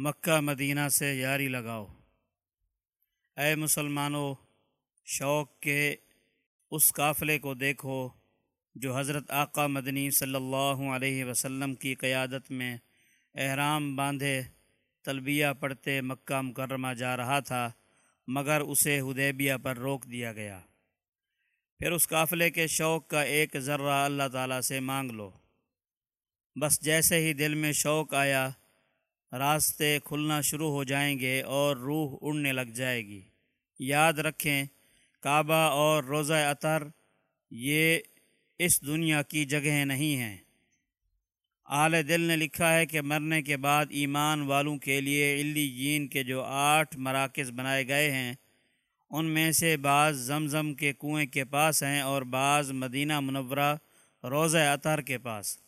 مکہ مدینہ سے یاری لگاؤ۔ اے مسلمانوں، شوق کے اس قافلے کو دیکھو جو حضرت آقا مدنی صلی اللہ علیہ وسلم کی قیادت میں احرام باندھے تلبیہ پڑھتے مکہ مکرمہ جا رہا تھا، مگر اسے ہدیبیہ پر روک دیا گیا۔ پھر اس قافلے کے شوق کا ایک ذرہ اللہ تعالیٰ سے مانگ لو۔ بس جیسے ہی دل میں شوق آیا راستے کھلنا شروع ہو جائیں گے اور روح اڑنے لگ جائے گی۔ یاد رکھیں، کعبہ اور روزہ اطر یہ اس دنیا کی جگہیں نہیں ہیں۔ اعل دل نے لکھا ہے کہ مرنے کے بعد ایمان والوں کے لیے علی جین کے جو آٹھ مراکز بنائے گئے ہیں، ان میں سے بعض زمزم کے کنویں کے پاس ہیں اور بعض مدینہ منورہ روزہ اطہر کے پاس۔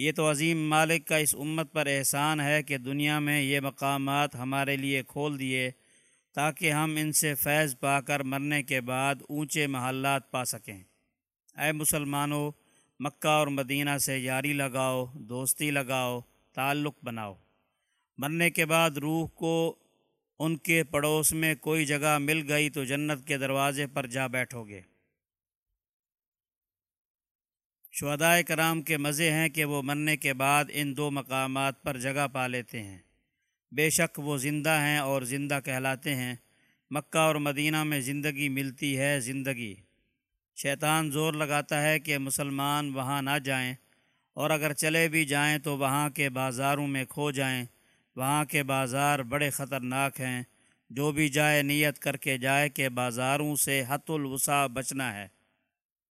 یہ تو عظیم مالک کا اس امت پر احسان ہے کہ دنیا میں یہ مقامات ہمارے لیے کھول دیے تاکہ ہم ان سے فیض پا کر مرنے کے بعد اونچے محلات پا سکیں۔ اے مسلمانوں، مکہ اور مدینہ سے یاری لگاؤ، دوستی لگاؤ، تعلق بناؤ۔ مرنے کے بعد روح کو ان کے پڑوس میں کوئی جگہ مل گئی تو جنت کے دروازے پر جا بیٹھو گے۔ شہدائے کرام کے مزے ہیں کہ وہ مرنے کے بعد ان دو مقامات پر جگہ پا لیتے ہیں۔ بے شک وہ زندہ ہیں اور زندہ کہلاتے ہیں۔ مکہ اور مدینہ میں زندگی ملتی ہے زندگی۔ شیطان زور لگاتا ہے کہ مسلمان وہاں نہ جائیں اور اگر چلے بھی جائیں تو وہاں کے بازاروں میں کھو جائیں۔ وہاں کے بازار بڑے خطرناک ہیں۔ جو بھی جائے نیت کر کے جائے کہ بازاروں سے حت الوسع بچنا ہے۔